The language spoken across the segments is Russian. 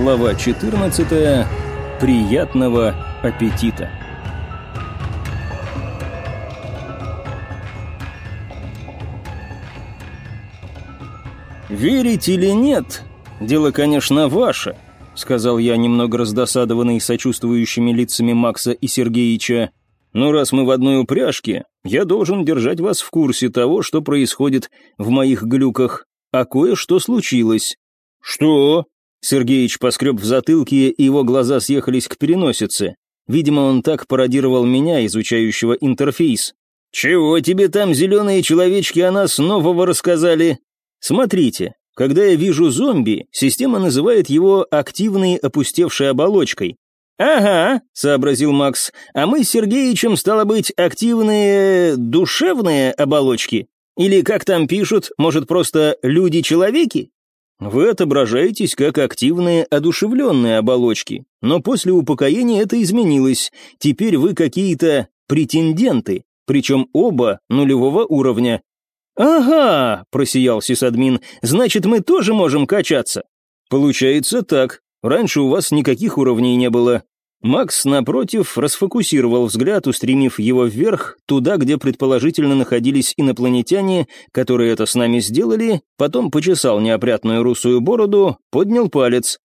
Глава 14. Приятного аппетита. «Верить или нет, дело, конечно, ваше», — сказал я, немного раздосадованный сочувствующими лицами Макса и Сергеича. «Но раз мы в одной упряжке, я должен держать вас в курсе того, что происходит в моих глюках, а кое-что случилось». «Что?» Сергеич поскреб в затылке, и его глаза съехались к переносице. Видимо, он так пародировал меня, изучающего интерфейс. «Чего тебе там зеленые человечки о нас нового рассказали?» Смотрите, когда я вижу зомби, система называет его активной опустевшей оболочкой. «Ага», — сообразил Макс, «а мы с Сергеичем, стало быть, активные душевные оболочки? Или, как там пишут, может, просто люди-человеки?» Вы отображаетесь как активные одушевленные оболочки, но после упокоения это изменилось. Теперь вы какие-то претенденты, причем оба нулевого уровня. «Ага», — просиял сисадмин, — «значит, мы тоже можем качаться?» «Получается так. Раньше у вас никаких уровней не было. Макс, напротив, расфокусировал взгляд, устремив его вверх, туда, где предположительно находились инопланетяне, которые это с нами сделали, потом почесал неопрятную русую бороду, поднял палец.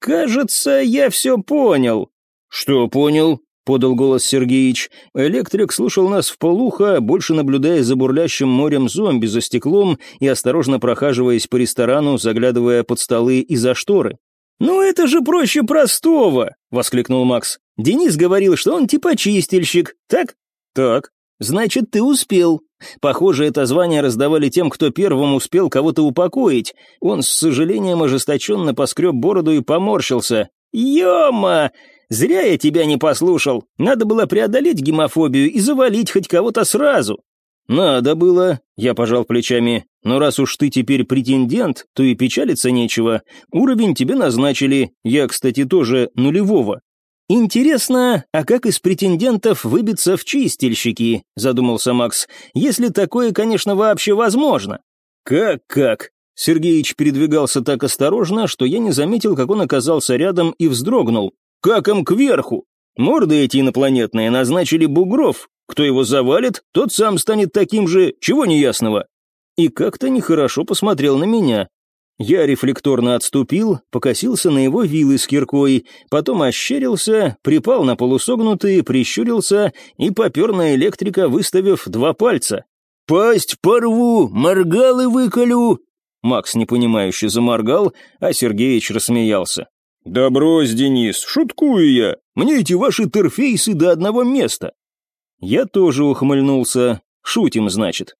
«Кажется, я все понял». «Что понял?» — подал голос Сергеич. Электрик слушал нас в полухо, больше наблюдая за бурлящим морем зомби за стеклом и осторожно прохаживаясь по ресторану, заглядывая под столы и за шторы. «Ну это же проще простого!» — воскликнул Макс. «Денис говорил, что он типа чистильщик, так?» «Так. Значит, ты успел. Похоже, это звание раздавали тем, кто первым успел кого-то упокоить. Он с сожалением ожесточенно поскреб бороду и поморщился. «Ема! Зря я тебя не послушал. Надо было преодолеть гемофобию и завалить хоть кого-то сразу». «Надо было», — я пожал плечами. «Но раз уж ты теперь претендент, то и печалиться нечего. Уровень тебе назначили, я, кстати, тоже нулевого». «Интересно, а как из претендентов выбиться в чистильщики?» — задумался Макс. «Если такое, конечно, вообще возможно». «Как-как?» Сергеич передвигался так осторожно, что я не заметил, как он оказался рядом и вздрогнул. «Как им кверху?» Морды эти инопланетные назначили бугров, кто его завалит, тот сам станет таким же, чего неясного. И как-то нехорошо посмотрел на меня. Я рефлекторно отступил, покосился на его вилы с киркой, потом ощерился, припал на полусогнутые, прищурился и попер на электрика, выставив два пальца. «Пасть порву, моргалы выколю!» Макс непонимающе заморгал, а Сергеич рассмеялся. «Да брось, Денис, шуткую я. Мне эти ваши терфейсы до одного места. Я тоже ухмыльнулся. Шутим, значит.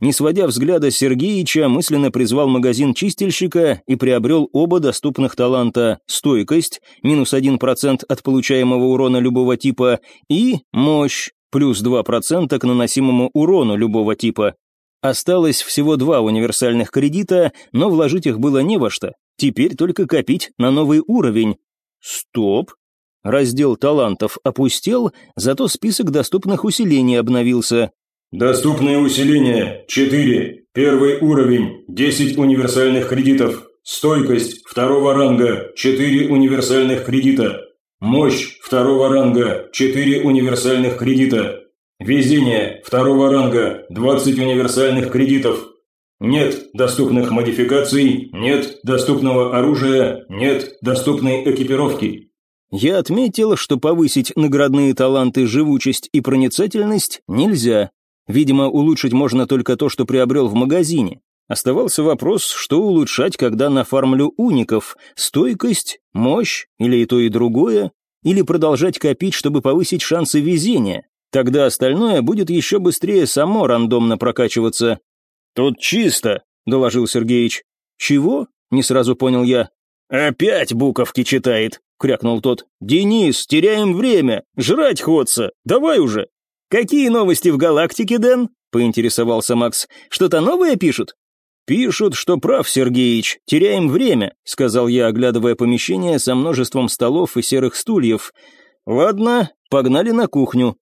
Не сводя взгляда Сергеича, мысленно призвал магазин чистильщика и приобрел оба доступных таланта «Стойкость» минус 1% от получаемого урона любого типа и «Мощь» плюс 2% к наносимому урону любого типа. Осталось всего два универсальных кредита, но вложить их было не во что. Теперь только копить на новый уровень. Стоп, Раздел талантов опустел, зато список доступных усилений обновился. Доступные усиления 4. Первый уровень 10 универсальных кредитов. Стойкость второго ранга 4 универсальных кредита. Мощь второго ранга 4 универсальных кредита. Везение второго ранга 20 универсальных кредитов. Нет доступных модификаций, нет доступного оружия, нет доступной экипировки. Я отметил, что повысить наградные таланты живучесть и проницательность нельзя. Видимо, улучшить можно только то, что приобрел в магазине. Оставался вопрос, что улучшать, когда нафармлю уников, стойкость, мощь или и то и другое, или продолжать копить, чтобы повысить шансы везения. Тогда остальное будет еще быстрее само рандомно прокачиваться. «Тут чисто», — доложил Сергеич. «Чего?» — не сразу понял я. «Опять буковки читает», крякнул тот. «Денис, теряем время! Жрать ходца! Давай уже!» «Какие новости в галактике, Дэн?» — поинтересовался Макс. «Что-то новое пишут?» «Пишут, что прав, Сергеич, теряем время», — сказал я, оглядывая помещение со множеством столов и серых стульев. «Ладно, погнали на кухню».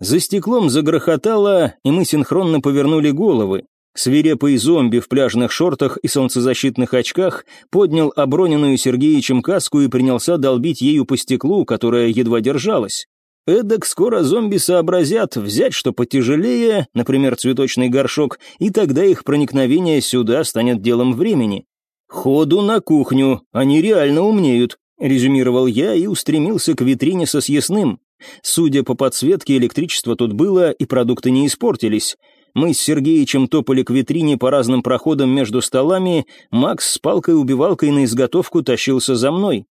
За стеклом загрохотало, и мы синхронно повернули головы. Свирепый зомби в пляжных шортах и солнцезащитных очках поднял оброненную Сергеичем каску и принялся долбить ею по стеклу, которое едва держалось. Эдак скоро зомби сообразят взять что потяжелее, например, цветочный горшок, и тогда их проникновение сюда станет делом времени. «Ходу на кухню, они реально умнеют», — резюмировал я и устремился к витрине со съестным. Судя по подсветке, электричество тут было, и продукты не испортились. Мы с Сергеичем топали к витрине по разным проходам между столами, Макс с палкой-убивалкой на изготовку тащился за мной.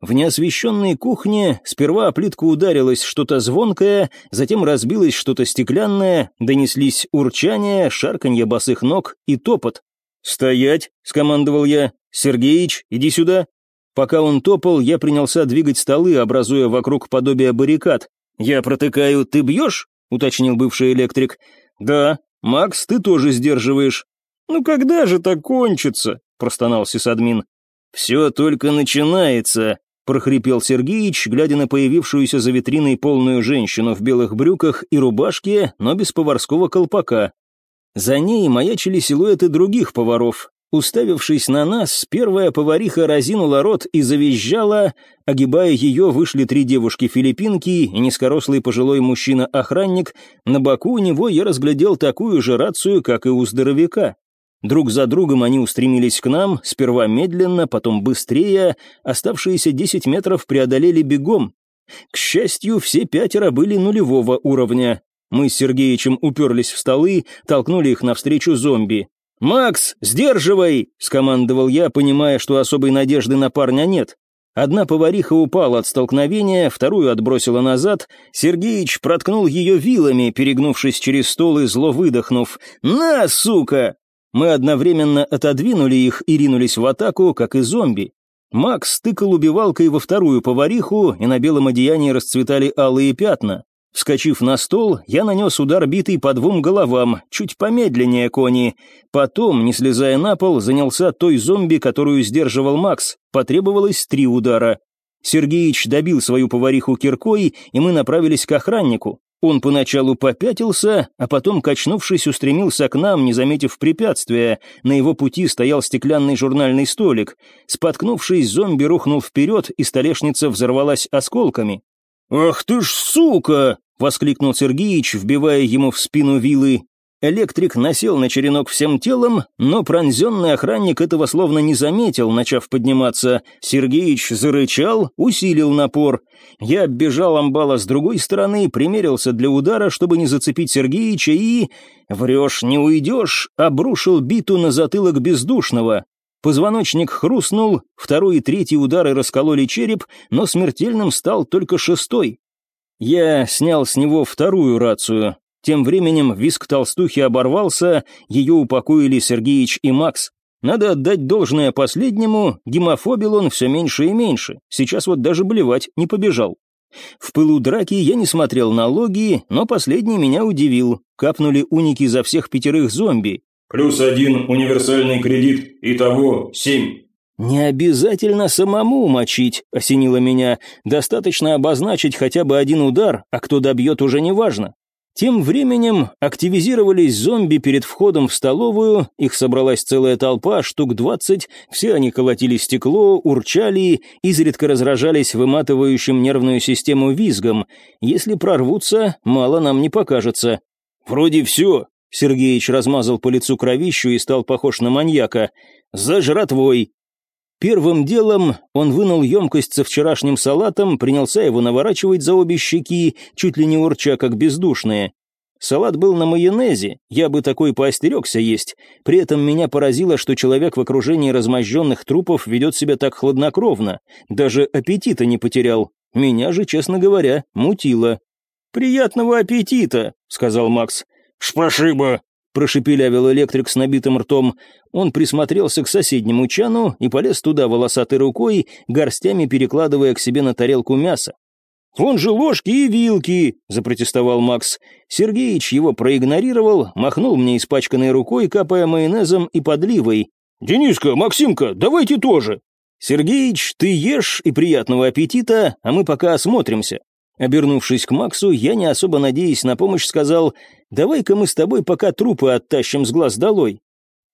В неосвещенной кухне сперва о плитку ударилось что-то звонкое, затем разбилось что-то стеклянное, донеслись урчание, шарканье босых ног и топот. «Стоять!» — скомандовал я. «Сергеич, иди сюда!» Пока он топал, я принялся двигать столы, образуя вокруг подобие баррикад. «Я протыкаю, ты бьешь?» — уточнил бывший электрик. «Да. Макс, ты тоже сдерживаешь». «Ну когда же так кончится?» — простонал сисадмин. «Все только начинается», прохрипел Сергеич, глядя на появившуюся за витриной полную женщину в белых брюках и рубашке, но без поварского колпака. За ней маячили силуэты других поваров. Уставившись на нас, первая повариха разинула рот и завизжала, огибая ее вышли три девушки-филиппинки и низкорослый пожилой мужчина-охранник, на боку у него я разглядел такую же рацию, как и у здоровяка. Друг за другом они устремились к нам, сперва медленно, потом быстрее, оставшиеся десять метров преодолели бегом. К счастью, все пятеро были нулевого уровня. Мы с Сергеичем уперлись в столы, толкнули их навстречу зомби. «Макс, сдерживай!» — скомандовал я, понимая, что особой надежды на парня нет. Одна повариха упала от столкновения, вторую отбросила назад. Сергеич проткнул ее вилами, перегнувшись через стол и зло выдохнув. «На, сука!» Мы одновременно отодвинули их и ринулись в атаку, как и зомби. Макс тыкал убивалкой во вторую повариху, и на белом одеянии расцветали алые пятна. Вскочив на стол, я нанес удар битый по двум головам, чуть помедленнее кони. Потом, не слезая на пол, занялся той зомби, которую сдерживал Макс. Потребовалось три удара. Сергеич добил свою повариху киркой, и мы направились к охраннику. Он поначалу попятился, а потом, качнувшись, устремился к нам, не заметив препятствия. На его пути стоял стеклянный журнальный столик. Споткнувшись, зомби рухнул вперед, и столешница взорвалась осколками. «Ах ты ж сука!» — воскликнул Сергеич, вбивая ему в спину вилы. Электрик насел на черенок всем телом, но пронзенный охранник этого словно не заметил, начав подниматься. Сергеич зарычал, усилил напор. Я оббежал амбала с другой стороны, примерился для удара, чтобы не зацепить Сергеича и... «Врешь, не уйдешь», обрушил биту на затылок бездушного. Позвоночник хрустнул, второй и третий удары раскололи череп, но смертельным стал только шестой. Я снял с него вторую рацию. Тем временем виск толстухи оборвался, ее упокоили Сергеич и Макс. Надо отдать должное последнему, гемофобил он все меньше и меньше, сейчас вот даже блевать не побежал. В пылу драки я не смотрел на логи, но последний меня удивил. Капнули уники за всех пятерых зомби. Плюс один универсальный кредит, итого семь. «Не обязательно самому мочить», — осенило меня. «Достаточно обозначить хотя бы один удар, а кто добьет, уже не важно. Тем временем активизировались зомби перед входом в столовую, их собралась целая толпа, штук двадцать, все они колотили стекло, урчали, изредка разражались выматывающим нервную систему визгом. Если прорвутся, мало нам не покажется. «Вроде все», — Сергеич размазал по лицу кровищу и стал похож на маньяка. «За жратвой!» Первым делом он вынул емкость со вчерашним салатом, принялся его наворачивать за обе щеки, чуть ли не урча, как бездушные. Салат был на майонезе, я бы такой поостерегся есть. При этом меня поразило, что человек в окружении размозженных трупов ведет себя так хладнокровно, даже аппетита не потерял. Меня же, честно говоря, мутило. «Приятного аппетита», — сказал Макс. «Спасибо», прошепелявил электрик с набитым ртом. Он присмотрелся к соседнему чану и полез туда волосатой рукой, горстями перекладывая к себе на тарелку мясо. «Вон же ложки и вилки!» — запротестовал Макс. Сергеич его проигнорировал, махнул мне испачканной рукой, капая майонезом и подливой. «Дениска, Максимка, давайте тоже!» «Сергеич, ты ешь и приятного аппетита, а мы пока осмотримся. Обернувшись к Максу, я, не особо надеясь на помощь, сказал, «Давай-ка мы с тобой пока трупы оттащим с глаз долой».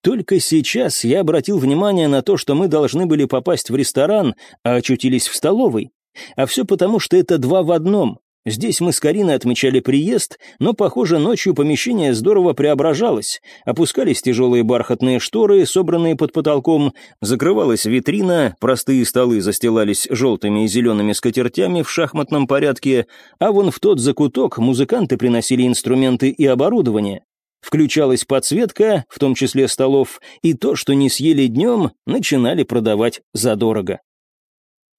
Только сейчас я обратил внимание на то, что мы должны были попасть в ресторан, а очутились в столовой. А все потому, что это два в одном. Здесь мы с Кариной отмечали приезд, но, похоже, ночью помещение здорово преображалось. Опускались тяжелые бархатные шторы, собранные под потолком, закрывалась витрина, простые столы застилались желтыми и зелеными скатертями в шахматном порядке, а вон в тот закуток музыканты приносили инструменты и оборудование. Включалась подсветка, в том числе столов, и то, что не съели днем, начинали продавать задорого.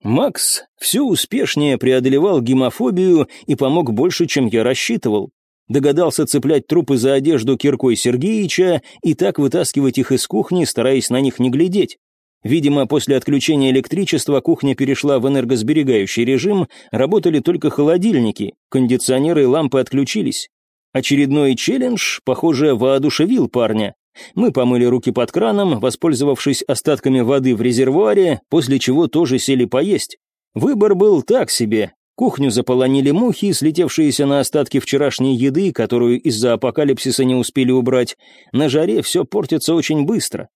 Макс все успешнее преодолевал гемофобию и помог больше, чем я рассчитывал. Догадался цеплять трупы за одежду киркой Сергеича и так вытаскивать их из кухни, стараясь на них не глядеть. Видимо, после отключения электричества кухня перешла в энергосберегающий режим, работали только холодильники, кондиционеры и лампы отключились. Очередной челлендж, похоже, воодушевил парня. Мы помыли руки под краном, воспользовавшись остатками воды в резервуаре, после чего тоже сели поесть. Выбор был так себе. Кухню заполонили мухи, слетевшиеся на остатки вчерашней еды, которую из-за апокалипсиса не успели убрать. На жаре все портится очень быстро.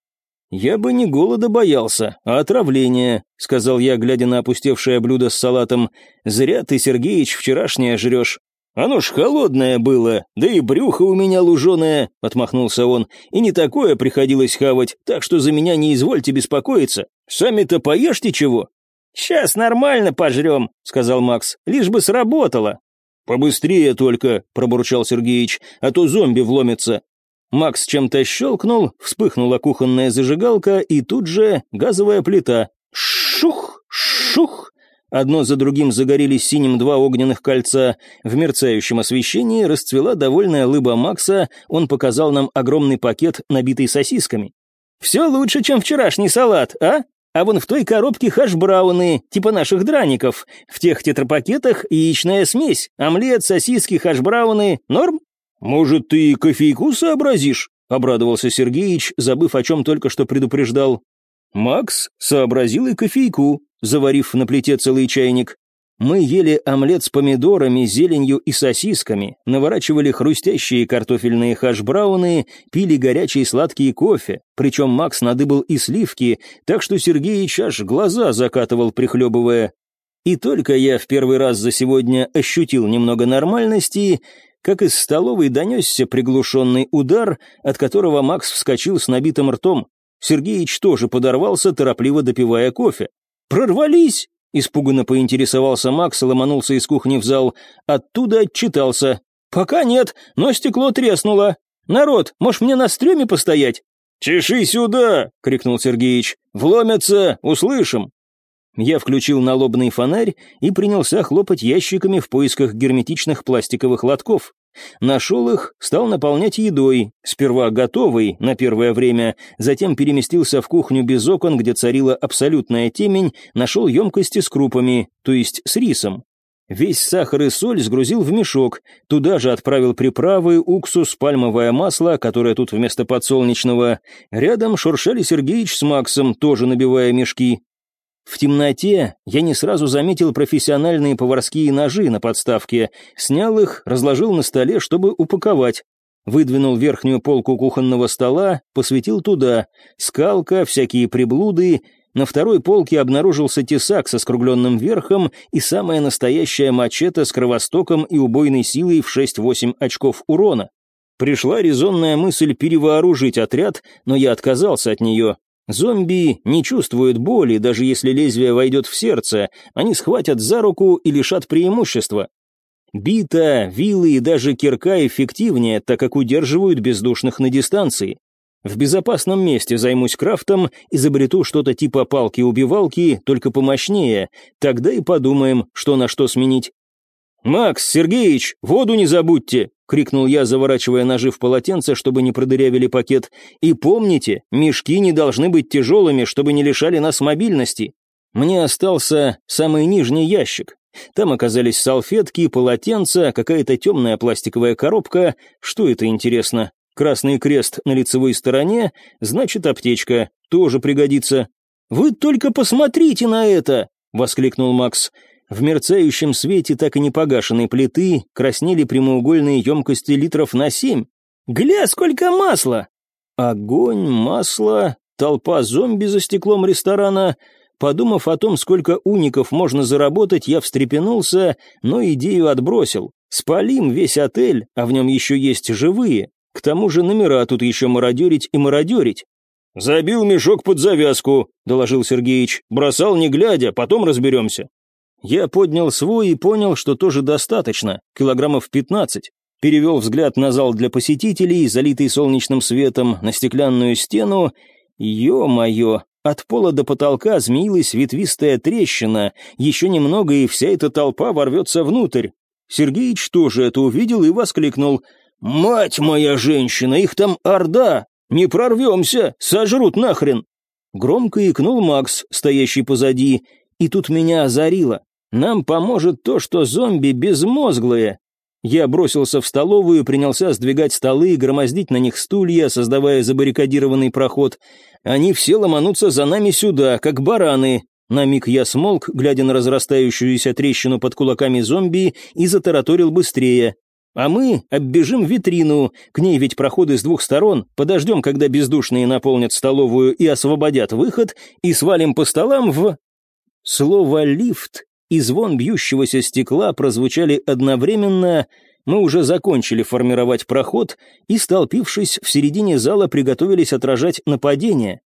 «Я бы не голода боялся, а отравления», — сказал я, глядя на опустевшее блюдо с салатом. «Зря ты, Сергеич, вчерашнее жрешь. «Оно ж холодное было, да и брюхо у меня луженое», — отмахнулся он, «и не такое приходилось хавать, так что за меня не извольте беспокоиться. Сами-то поешьте чего». «Сейчас нормально пожрем», — сказал Макс, — «лишь бы сработало». «Побыстрее только», — пробурчал Сергеич, — «а то зомби вломятся». Макс чем-то щелкнул, вспыхнула кухонная зажигалка, и тут же газовая плита. Шух, шух, Одно за другим загорелись синим два огненных кольца. В мерцающем освещении расцвела довольная лыба Макса, он показал нам огромный пакет, набитый сосисками. «Все лучше, чем вчерашний салат, а? А вон в той коробке хаш-брауны, типа наших драников. В тех тетрапакетах яичная смесь, омлет, сосиски, хаш-брауны. Норм?» «Может, ты кофейку сообразишь?» — обрадовался Сергеич, забыв, о чем только что предупреждал. Макс сообразил и кофейку, заварив на плите целый чайник. Мы ели омлет с помидорами, зеленью и сосисками, наворачивали хрустящие картофельные хаш-брауны, пили горячий сладкий кофе, причем Макс надыбал и сливки, так что Сергеич аж глаза закатывал, прихлебывая. И только я в первый раз за сегодня ощутил немного нормальности, как из столовой донесся приглушенный удар, от которого Макс вскочил с набитым ртом. Сергеич тоже подорвался, торопливо допивая кофе. «Прорвались!» — испуганно поинтересовался Макс, ломанулся из кухни в зал. Оттуда отчитался. «Пока нет, но стекло треснуло. Народ, может мне на стреме постоять?» «Чеши сюда!» — крикнул Сергеич. «Вломятся! Услышим!» Я включил налобный фонарь и принялся хлопать ящиками в поисках герметичных пластиковых лотков. Нашел их, стал наполнять едой, сперва готовый на первое время, затем переместился в кухню без окон, где царила абсолютная темень, нашел емкости с крупами, то есть с рисом. Весь сахар и соль сгрузил в мешок, туда же отправил приправы, уксус, пальмовое масло, которое тут вместо подсолнечного. Рядом шуршали Сергеич с Максом, тоже набивая мешки. В темноте я не сразу заметил профессиональные поварские ножи на подставке, снял их, разложил на столе, чтобы упаковать. Выдвинул верхнюю полку кухонного стола, посветил туда. Скалка, всякие приблуды. На второй полке обнаружился тесак со скругленным верхом и самая настоящая мачете с кровостоком и убойной силой в 6-8 очков урона. Пришла резонная мысль перевооружить отряд, но я отказался от нее. Зомби не чувствуют боли, даже если лезвие войдет в сердце, они схватят за руку и лишат преимущества. Бита, вилы и даже кирка эффективнее, так как удерживают бездушных на дистанции. В безопасном месте займусь крафтом, изобрету что-то типа палки-убивалки, только помощнее, тогда и подумаем, что на что сменить. «Макс, Сергеич, воду не забудьте!» — крикнул я, заворачивая ножи в полотенце, чтобы не продырявили пакет. «И помните, мешки не должны быть тяжелыми, чтобы не лишали нас мобильности». Мне остался самый нижний ящик. Там оказались салфетки, полотенца, какая-то темная пластиковая коробка. Что это интересно? Красный крест на лицевой стороне, значит аптечка, тоже пригодится. «Вы только посмотрите на это!» — воскликнул Макс. В мерцающем свете так и не погашенной плиты краснели прямоугольные емкости литров на семь. «Гля, сколько масла!» Огонь, масло, толпа зомби за стеклом ресторана. Подумав о том, сколько уников можно заработать, я встрепенулся, но идею отбросил. Спалим весь отель, а в нем еще есть живые. К тому же номера тут еще мародерить и мародерить. «Забил мешок под завязку», — доложил Сергеич. «Бросал не глядя, потом разберемся». Я поднял свой и понял, что тоже достаточно, килограммов пятнадцать. Перевел взгляд на зал для посетителей, залитый солнечным светом, на стеклянную стену. Ё-моё, от пола до потолка змеилась ветвистая трещина, еще немного, и вся эта толпа ворвется внутрь. Сергеич тоже это увидел и воскликнул. «Мать моя женщина, их там орда! Не прорвемся, сожрут нахрен!» Громко икнул Макс, стоящий позади, и тут меня озарило. Нам поможет то, что зомби безмозглые. Я бросился в столовую, принялся сдвигать столы и громоздить на них стулья, создавая забаррикадированный проход. Они все ломанутся за нами сюда, как бараны. На миг я смолк, глядя на разрастающуюся трещину под кулаками зомби, и затараторил быстрее. А мы оббежим витрину, к ней ведь проходы с двух сторон, подождем, когда бездушные наполнят столовую и освободят выход, и свалим по столам в... Слово «лифт» и звон бьющегося стекла прозвучали одновременно, мы уже закончили формировать проход и, столпившись в середине зала, приготовились отражать нападение.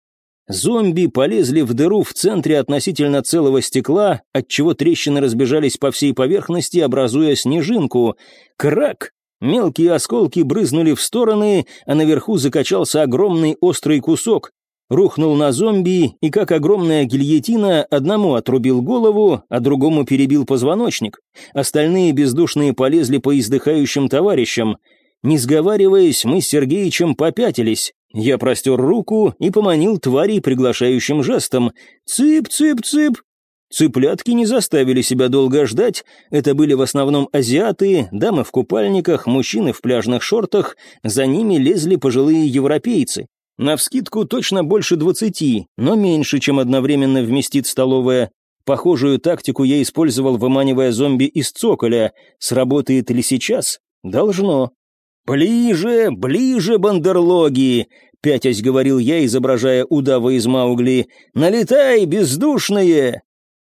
Зомби полезли в дыру в центре относительно целого стекла, отчего трещины разбежались по всей поверхности, образуя снежинку. Крак! Мелкие осколки брызнули в стороны, а наверху закачался огромный острый кусок. Рухнул на зомби, и как огромная гильотина, одному отрубил голову, а другому перебил позвоночник. Остальные бездушные полезли по издыхающим товарищам. Не сговариваясь, мы с Сергеичем попятились. Я простер руку и поманил тварей приглашающим жестом. «Цып, цып, цып!» Цыплятки не заставили себя долго ждать, это были в основном азиаты, дамы в купальниках, мужчины в пляжных шортах, за ними лезли пожилые европейцы. Навскидку точно больше двадцати, но меньше, чем одновременно вместит столовая. Похожую тактику я использовал, выманивая зомби из цоколя. Сработает ли сейчас? Должно. «Ближе, ближе, бандерлоги!» — пятясь говорил я, изображая удава из Маугли. «Налетай, бездушные!»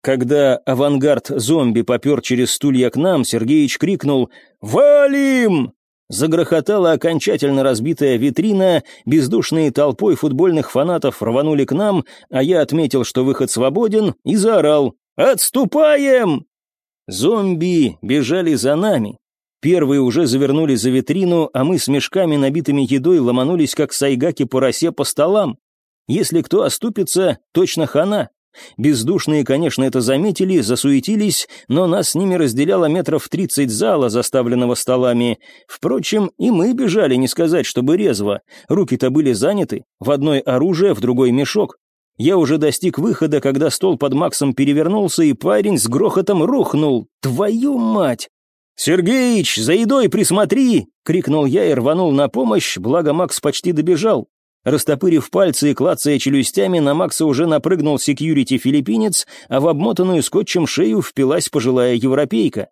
Когда авангард зомби попер через стулья к нам, Сергеич крикнул «Валим!» Загрохотала окончательно разбитая витрина, бездушные толпой футбольных фанатов рванули к нам, а я отметил, что выход свободен, и заорал «Отступаем!» Зомби бежали за нами. Первые уже завернули за витрину, а мы с мешками, набитыми едой, ломанулись, как сайгаки по росе по столам. Если кто оступится, точно хана. Бездушные, конечно, это заметили, засуетились, но нас с ними разделяло метров тридцать зала, заставленного столами. Впрочем, и мы бежали, не сказать, чтобы резво. Руки-то были заняты, в одной оружие, в другой мешок. Я уже достиг выхода, когда стол под Максом перевернулся, и парень с грохотом рухнул. Твою мать! «Сергеич, за едой присмотри!» — крикнул я и рванул на помощь, благо Макс почти добежал. Растопырив пальцы и клацая челюстями, на Макса уже напрыгнул секьюрити-филиппинец, а в обмотанную скотчем шею впилась пожилая европейка.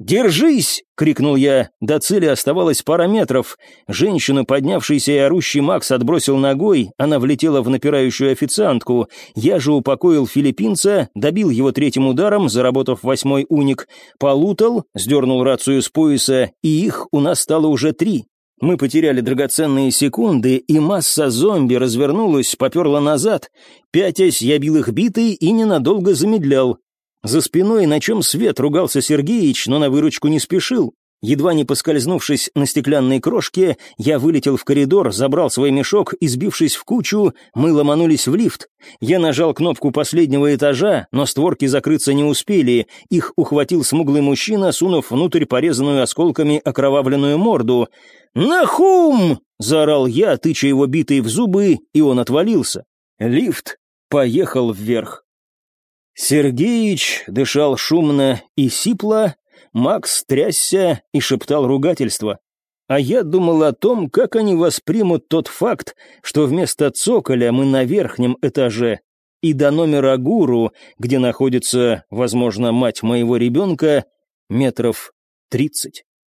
«Держись!» — крикнул я. До цели оставалось пара метров. Женщину, поднявшийся и орущий Макс, отбросил ногой, она влетела в напирающую официантку. Я же упокоил филиппинца, добил его третьим ударом, заработав восьмой уник, полутал, сдернул рацию с пояса, и их у нас стало уже три. Мы потеряли драгоценные секунды, и масса зомби развернулась, поперла назад. Пятясь, я бил их битой и ненадолго замедлял. За спиной, на чем свет, ругался Сергеич, но на выручку не спешил. Едва не поскользнувшись на стеклянной крошке, я вылетел в коридор, забрал свой мешок и, сбившись в кучу, мы ломанулись в лифт. Я нажал кнопку последнего этажа, но створки закрыться не успели. Их ухватил смуглый мужчина, сунув внутрь порезанную осколками окровавленную морду. «Нахум!» — заорал я, тыча его битой в зубы, и он отвалился. Лифт поехал вверх. Сергеич дышал шумно и сипло, Макс трясся и шептал ругательства. А я думал о том, как они воспримут тот факт, что вместо цоколя мы на верхнем этаже. и до номера гуру, где находится, возможно, мать моего ребенка, метров тридцать.